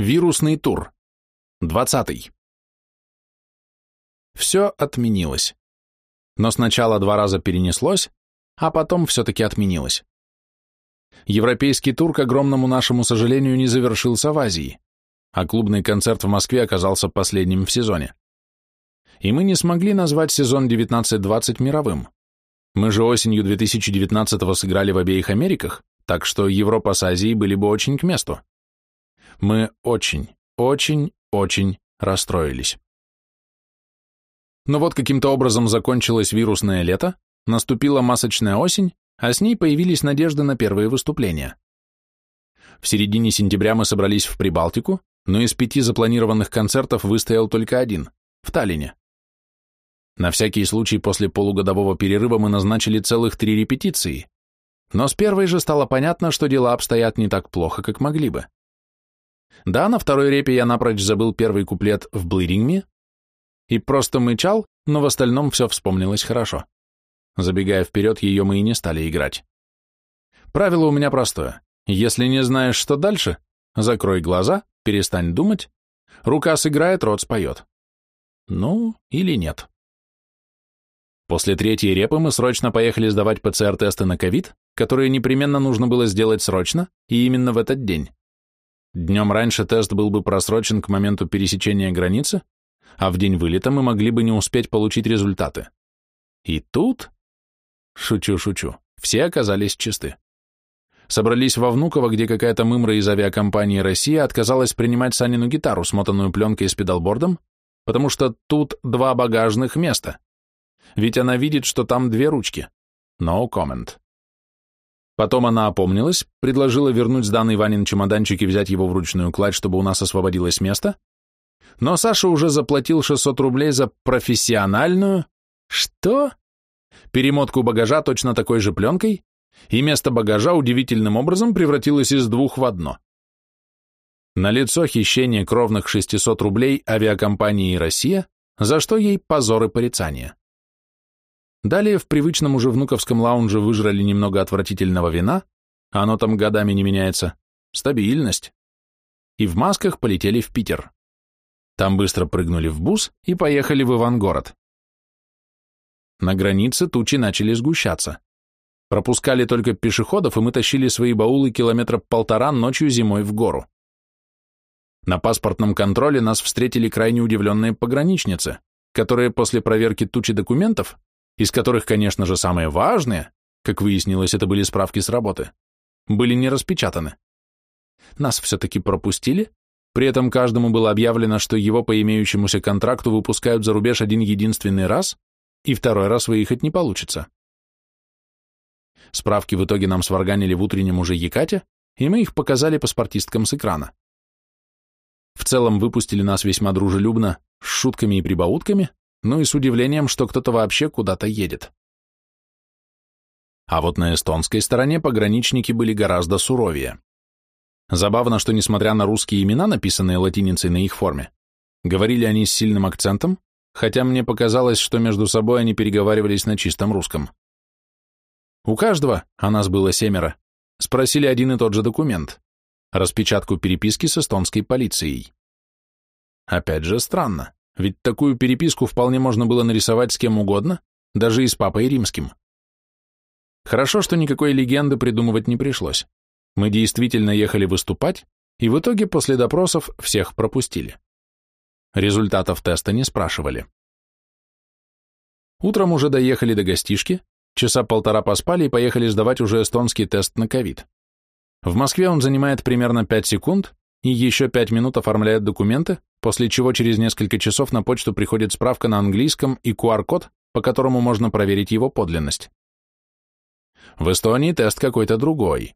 Вирусный тур. Двадцатый. Все отменилось. Но сначала два раза перенеслось, а потом все-таки отменилось. Европейский тур, к огромному нашему сожалению, не завершился в Азии, а клубный концерт в Москве оказался последним в сезоне. И мы не смогли назвать сезон 19-20 мировым. Мы же осенью 2019-го сыграли в обеих Америках, так что Европа с Азией были бы очень к месту. Мы очень, очень, очень расстроились. Но вот каким-то образом закончилось вирусное лето, наступила масочная осень, а с ней появились надежды на первые выступления. В середине сентября мы собрались в Прибалтику, но из пяти запланированных концертов выстоял только один – в Таллине. На всякий случай после полугодового перерыва мы назначили целых три репетиции, но с первой же стало понятно, что дела обстоят не так плохо, как могли бы. Да, на второй репе я напрочь забыл первый куплет в «Bleeding Me» и просто мычал, но в остальном все вспомнилось хорошо. Забегая вперед, ее мы и не стали играть. Правило у меня простое. Если не знаешь, что дальше, закрой глаза, перестань думать, рука сыграет, рот споет. Ну, или нет. После третьей репы мы срочно поехали сдавать ПЦР-тесты на ковид, которые непременно нужно было сделать срочно и именно в этот день. Днем раньше тест был бы просрочен к моменту пересечения границы, а в день вылета мы могли бы не успеть получить результаты. И тут... Шучу, шучу. Все оказались чисты. Собрались во Внуково, где какая-то мымра из авиакомпании «Россия» отказалась принимать Санину гитару, смотанную пленкой с педалбордом, потому что тут два багажных места ведь она видит, что там две ручки. No comment. Потом она опомнилась, предложила вернуть сданный Ванин чемоданчик и взять его в ручную кладь, чтобы у нас освободилось место, но Саша уже заплатил 600 рублей за профессиональную... Что? Перемотку багажа точно такой же пленкой, и место багажа удивительным образом превратилось из двух в одно. На лицо хищение кровных 600 рублей авиакомпании «Россия», за что ей позор и порицание. Далее в привычном уже внуковском лаунже выжрали немного отвратительного вина, а оно там годами не меняется, стабильность. И в масках полетели в Питер. Там быстро прыгнули в бус и поехали в Ивангород. На границе тучи начали сгущаться. Пропускали только пешеходов, и мы тащили свои баулы километра полтора ночью зимой в гору. На паспортном контроле нас встретили крайне удивленные пограничницы, которые после проверки тучи документов из которых, конечно же, самые важные, как выяснилось, это были справки с работы, были не распечатаны. Нас все-таки пропустили, при этом каждому было объявлено, что его по имеющемуся контракту выпускают за рубеж один единственный раз, и второй раз выехать не получится. Справки в итоге нам сварганили в утреннем уже Екате, и мы их показали паспортисткам с экрана. В целом выпустили нас весьма дружелюбно, с шутками и прибаутками, ну и с удивлением, что кто-то вообще куда-то едет. А вот на эстонской стороне пограничники были гораздо суровее. Забавно, что несмотря на русские имена, написанные латиницей на их форме, говорили они с сильным акцентом, хотя мне показалось, что между собой они переговаривались на чистом русском. У каждого, а нас было семеро, спросили один и тот же документ – распечатку переписки с эстонской полицией. Опять же, странно. Ведь такую переписку вполне можно было нарисовать с кем угодно, даже и с папой римским. Хорошо, что никакой легенды придумывать не пришлось. Мы действительно ехали выступать, и в итоге после допросов всех пропустили. Результатов теста не спрашивали. Утром уже доехали до гостишки, часа полтора поспали и поехали сдавать уже эстонский тест на ковид. В Москве он занимает примерно 5 секунд, и еще 5 минут оформляет документы, после чего через несколько часов на почту приходит справка на английском и QR-код, по которому можно проверить его подлинность. В Эстонии тест какой-то другой.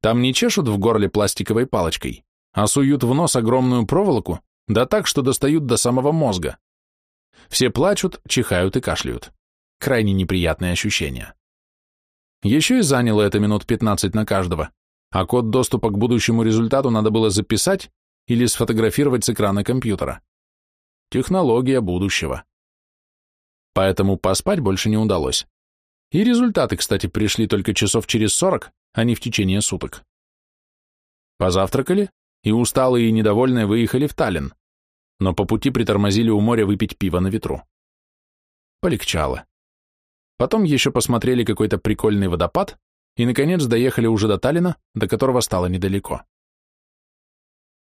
Там не чешут в горле пластиковой палочкой, а суют в нос огромную проволоку, да так, что достают до самого мозга. Все плачут, чихают и кашляют. Крайне неприятные ощущения. Еще и заняло это минут 15 на каждого, а код доступа к будущему результату надо было записать или сфотографировать с экрана компьютера. Технология будущего. Поэтому поспать больше не удалось. И результаты, кстати, пришли только часов через сорок, а не в течение суток. Позавтракали и усталые и недовольные выехали в Таллин, но по пути притормозили у моря выпить пиво на ветру. Полегчало. Потом еще посмотрели какой-то прикольный водопад и, наконец, доехали уже до Таллина, до которого стало недалеко.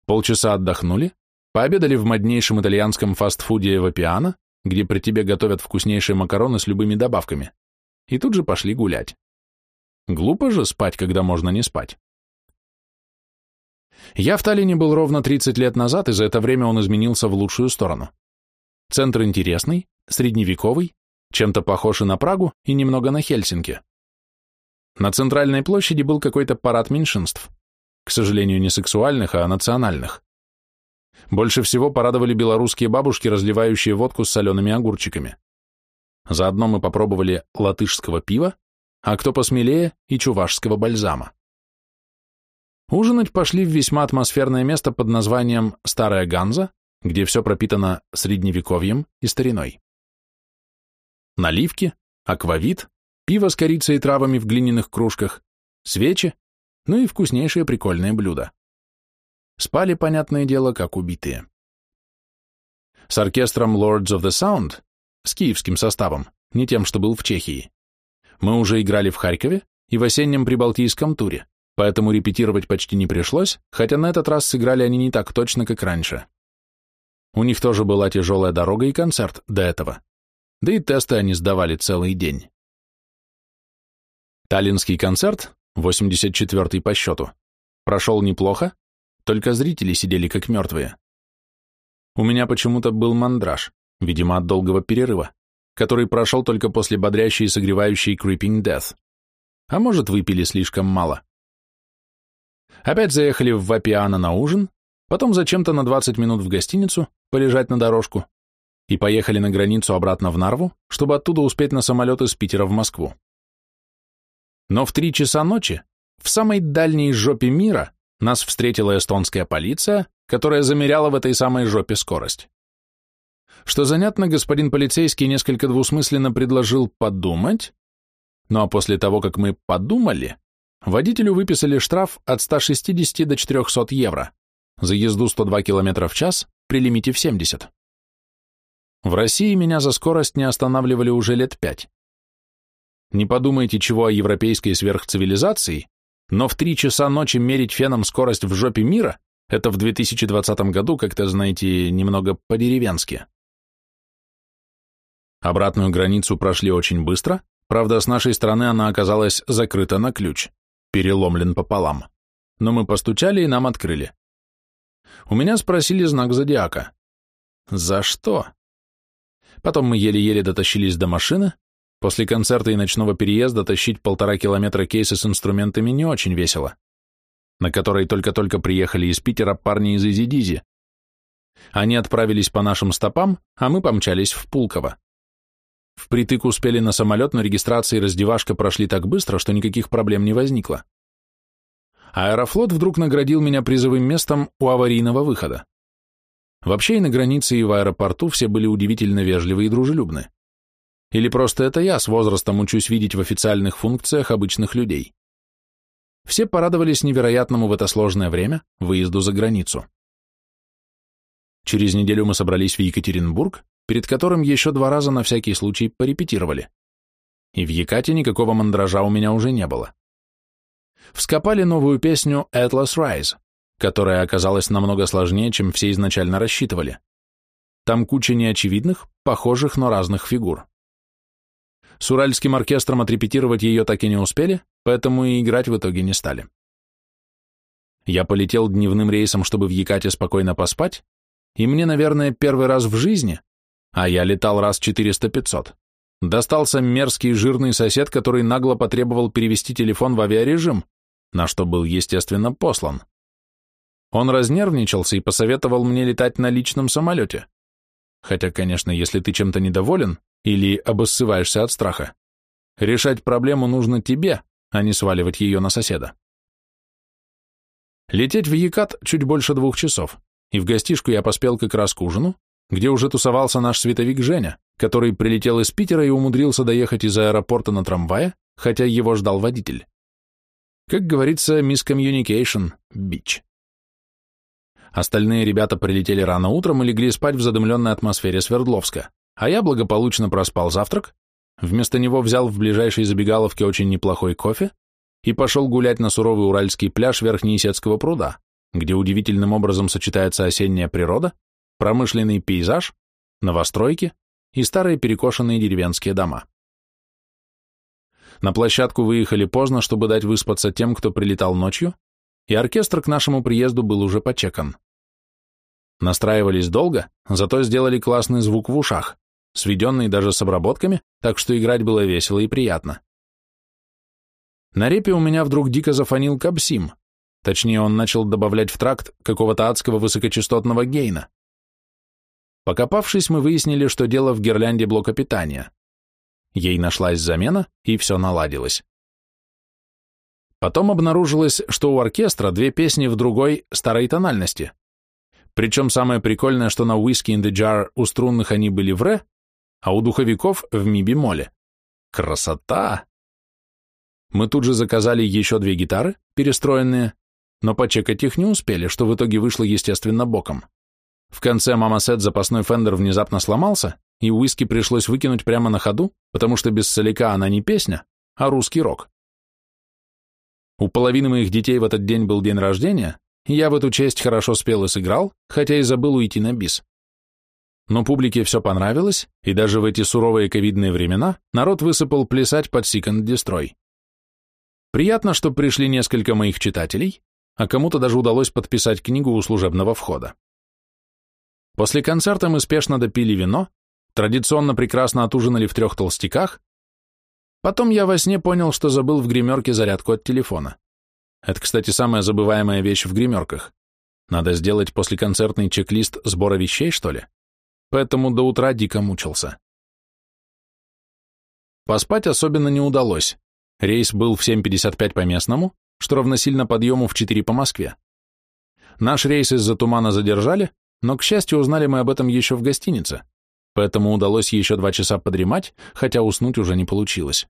Полчаса отдохнули, пообедали в моднейшем итальянском фастфуде Эвапиано, где при тебе готовят вкуснейшие макароны с любыми добавками, и тут же пошли гулять. Глупо же спать, когда можно не спать. Я в Таллине был ровно 30 лет назад, и за это время он изменился в лучшую сторону. Центр интересный, средневековый, чем-то похож и на Прагу, и немного на Хельсинки. На центральной площади был какой-то парад меньшинств, к сожалению, не сексуальных, а национальных. Больше всего порадовали белорусские бабушки, разливающие водку с солеными огурчиками. Заодно мы попробовали латышского пива, а кто посмелее и чувашского бальзама. Ужинать пошли в весьма атмосферное место под названием Старая Ганза, где все пропитано средневековьем и стариной. Наливки, аквавит, пиво с корицей и травами в глиняных кружках, свечи, ну и вкуснейшие прикольные блюда. Спали, понятное дело, как убитые. С оркестром Lords of the Sound, с киевским составом, не тем, что был в Чехии, мы уже играли в Харькове и в осеннем прибалтийском туре, поэтому репетировать почти не пришлось, хотя на этот раз сыграли они не так точно, как раньше. У них тоже была тяжелая дорога и концерт до этого, да и тесты они сдавали целый день. Таллинский концерт, 84-й по счету, прошел неплохо, только зрители сидели как мертвые. У меня почему-то был мандраж, видимо, от долгого перерыва, который прошел только после бодрящей и согревающей Creeping Death. А может, выпили слишком мало. Опять заехали в Вапиано на ужин, потом зачем-то на 20 минут в гостиницу, полежать на дорожку, и поехали на границу обратно в Нарву, чтобы оттуда успеть на самолет из Питера в Москву. Но в три часа ночи, в самой дальней жопе мира, нас встретила эстонская полиция, которая замеряла в этой самой жопе скорость. Что занятно, господин полицейский несколько двусмысленно предложил подумать, ну а после того, как мы подумали, водителю выписали штраф от 160 до 400 евро за езду 102 км в час при лимите в 70. В России меня за скорость не останавливали уже лет пять. Не подумайте чего о европейской сверхцивилизации, но в три часа ночи мерить феном скорость в жопе мира – это в 2020 году, как-то, знаете, немного по-деревенски. Обратную границу прошли очень быстро, правда, с нашей стороны она оказалась закрыта на ключ, переломлен пополам. Но мы постучали и нам открыли. У меня спросили знак зодиака. За что? Потом мы еле-еле дотащились до машины, После концерта и ночного переезда тащить полтора километра кейсы с инструментами не очень весело, на которой только-только приехали из Питера парни из Easy Dizzy. Они отправились по нашим стопам, а мы помчались в Пулково. Впритык успели на самолет, но регистрация и раздевашка прошли так быстро, что никаких проблем не возникло. Аэрофлот вдруг наградил меня призовым местом у аварийного выхода. Вообще и на границе, и в аэропорту все были удивительно вежливы и дружелюбны. Или просто это я с возрастом учусь видеть в официальных функциях обычных людей? Все порадовались невероятному в это сложное время выезду за границу. Через неделю мы собрались в Екатеринбург, перед которым еще два раза на всякий случай порепетировали. И в Екате никакого мандража у меня уже не было. Вскопали новую песню «Atlas Rise», которая оказалась намного сложнее, чем все изначально рассчитывали. Там куча неочевидных, похожих, но разных фигур. С уральским оркестром отрепетировать ее так и не успели, поэтому и играть в итоге не стали. Я полетел дневным рейсом, чтобы в Якате спокойно поспать, и мне, наверное, первый раз в жизни, а я летал раз 400-500, достался мерзкий жирный сосед, который нагло потребовал перевести телефон в авиарежим, на что был, естественно, послан. Он разнервничался и посоветовал мне летать на личном самолете. Хотя, конечно, если ты чем-то недоволен, или обоссываешься от страха. Решать проблему нужно тебе, а не сваливать ее на соседа. Лететь в Якат чуть больше двух часов, и в гостишку я поспел как раз к ужину, где уже тусовался наш световик Женя, который прилетел из Питера и умудрился доехать из аэропорта на трамвае, хотя его ждал водитель. Как говорится, мисс communication, бич. Остальные ребята прилетели рано утром и легли спать в задымленной атмосфере Свердловска, а я благополучно проспал завтрак, вместо него взял в ближайшей забегаловке очень неплохой кофе и пошел гулять на суровый уральский пляж Верхнеисетского пруда, где удивительным образом сочетается осенняя природа, промышленный пейзаж, новостройки и старые перекошенные деревенские дома. На площадку выехали поздно, чтобы дать выспаться тем, кто прилетал ночью, и оркестр к нашему приезду был уже почекан. Настраивались долго, зато сделали классный звук в ушах, сведенный даже с обработками, так что играть было весело и приятно. На репе у меня вдруг дико зафонил капсим, точнее он начал добавлять в тракт какого-то адского высокочастотного гейна. Покопавшись, мы выяснили, что дело в гирлянде блока питания. Ей нашлась замена, и все наладилось. Потом обнаружилось, что у оркестра две песни в другой старой тональности. Причем самое прикольное, что на Whiskey in the Jar у струнных они были в ре, а у духовиков в ми-бемоле. Красота! Мы тут же заказали еще две гитары, перестроенные, но почекать их не успели, что в итоге вышло естественно боком. В конце мама Сет запасной фендер внезапно сломался, и уиски пришлось выкинуть прямо на ходу, потому что без соляка она не песня, а русский рок. У половины моих детей в этот день был день рождения, и я в эту честь хорошо спел и сыграл, хотя и забыл уйти на бис. Но публике все понравилось, и даже в эти суровые ковидные времена народ высыпал плясать под Сикон Дестрой. Приятно, что пришли несколько моих читателей, а кому-то даже удалось подписать книгу у служебного входа. После концерта мы спешно допили вино, традиционно прекрасно отужинали в трех толстяках. Потом я во сне понял, что забыл в гримерке зарядку от телефона. Это, кстати, самая забываемая вещь в гримерках. Надо сделать послеконцертный чек-лист сбора вещей, что ли? Поэтому до утра дико мучился. Поспать особенно не удалось. Рейс был в 7.55 по местному, что равносильно подъему в 4 по Москве. Наш рейс из-за тумана задержали, но, к счастью, узнали мы об этом еще в гостинице, поэтому удалось еще два часа подремать, хотя уснуть уже не получилось.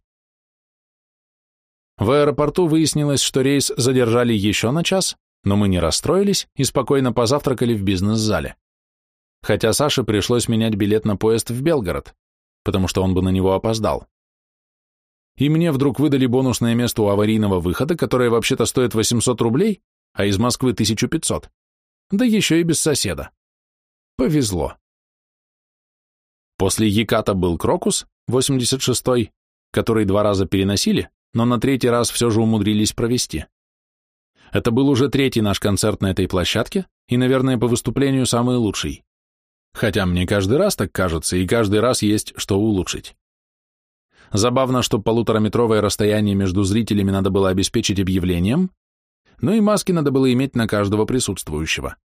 В аэропорту выяснилось, что рейс задержали еще на час, но мы не расстроились и спокойно позавтракали в бизнес-зале. Хотя Саше пришлось менять билет на поезд в Белгород, потому что он бы на него опоздал. И мне вдруг выдали бонусное место у аварийного выхода, которое вообще-то стоит 800 рублей, а из Москвы 1500. Да еще и без соседа. Повезло. После Яката был Крокус, 86-й, который два раза переносили, но на третий раз все же умудрились провести. Это был уже третий наш концерт на этой площадке и, наверное, по выступлению самый лучший. Хотя мне каждый раз так кажется, и каждый раз есть что улучшить. Забавно, что полутораметровое расстояние между зрителями надо было обеспечить объявлением, но и маски надо было иметь на каждого присутствующего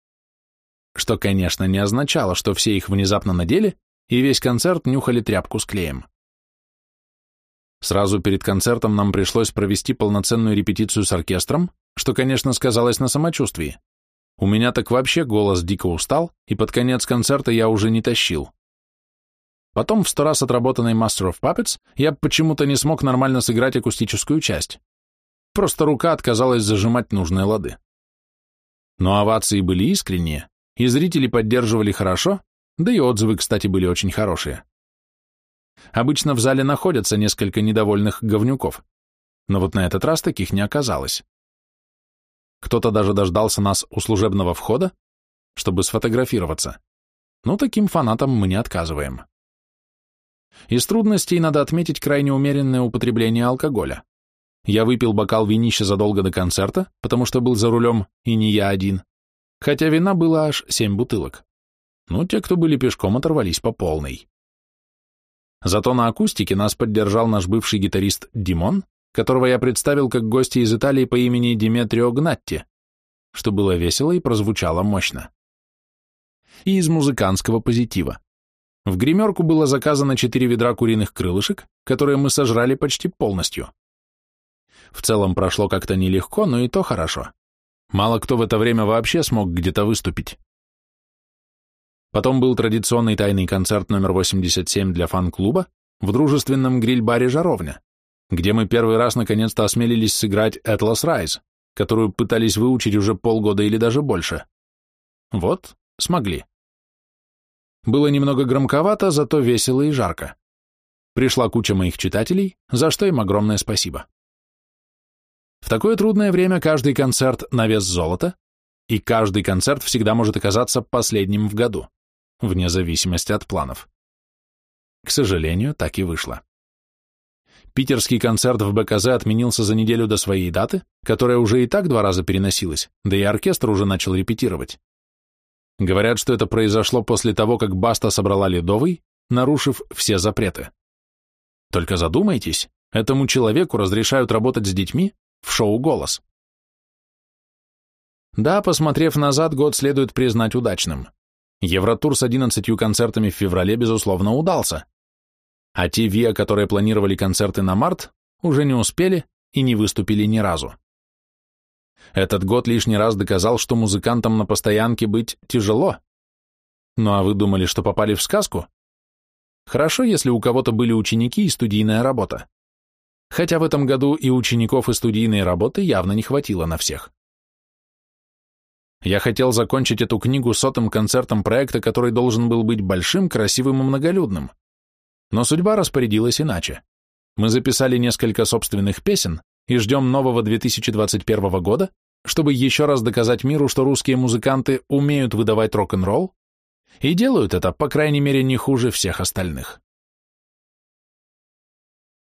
что, конечно, не означало, что все их внезапно надели и весь концерт нюхали тряпку с клеем. Сразу перед концертом нам пришлось провести полноценную репетицию с оркестром, что, конечно, сказалось на самочувствии. У меня так вообще голос дико устал, и под конец концерта я уже не тащил. Потом в сто раз отработанной Master of Puppets я почему-то не смог нормально сыграть акустическую часть. Просто рука отказалась зажимать нужные лады. Но овации были искренние, и зрители поддерживали хорошо, да и отзывы, кстати, были очень хорошие. Обычно в зале находятся несколько недовольных говнюков, но вот на этот раз таких не оказалось. Кто-то даже дождался нас у служебного входа, чтобы сфотографироваться. Но таким фанатам мы не отказываем. Из трудностей надо отметить крайне умеренное употребление алкоголя. Я выпил бокал винища задолго до концерта, потому что был за рулем, и не я один хотя вина было аж семь бутылок. Ну, те, кто были пешком, оторвались по полной. Зато на акустике нас поддержал наш бывший гитарист Димон, которого я представил как гостя из Италии по имени Диметрио Гнатти, что было весело и прозвучало мощно. И из музыкантского позитива. В гримерку было заказано четыре ведра куриных крылышек, которые мы сожрали почти полностью. В целом прошло как-то нелегко, но и то хорошо. Мало кто в это время вообще смог где-то выступить. Потом был традиционный тайный концерт номер 87 для фан-клуба в дружественном гриль-баре «Жаровня», где мы первый раз наконец-то осмелились сыграть «Atlas Rise», которую пытались выучить уже полгода или даже больше. Вот, смогли. Было немного громковато, зато весело и жарко. Пришла куча моих читателей, за что им огромное спасибо. В такое трудное время каждый концерт на вес золота, и каждый концерт всегда может оказаться последним в году, вне зависимости от планов. К сожалению, так и вышло. Питерский концерт в БКЗ отменился за неделю до своей даты, которая уже и так два раза переносилась, да и оркестр уже начал репетировать. Говорят, что это произошло после того, как Баста собрала Ледовый, нарушив все запреты. Только задумайтесь, этому человеку разрешают работать с детьми в шоу «Голос». Да, посмотрев назад, год следует признать удачным. Евротур с 11 концертами в феврале, безусловно, удался. А те ВИА, которые планировали концерты на март, уже не успели и не выступили ни разу. Этот год лишний раз доказал, что музыкантам на постоянке быть тяжело. Ну а вы думали, что попали в сказку? Хорошо, если у кого-то были ученики и студийная работа. Хотя в этом году и учеников, и студийной работы явно не хватило на всех. Я хотел закончить эту книгу сотым концертом проекта, который должен был быть большим, красивым и многолюдным. Но судьба распорядилась иначе. Мы записали несколько собственных песен и ждем нового 2021 года, чтобы еще раз доказать миру, что русские музыканты умеют выдавать рок-н-ролл и делают это, по крайней мере, не хуже всех остальных.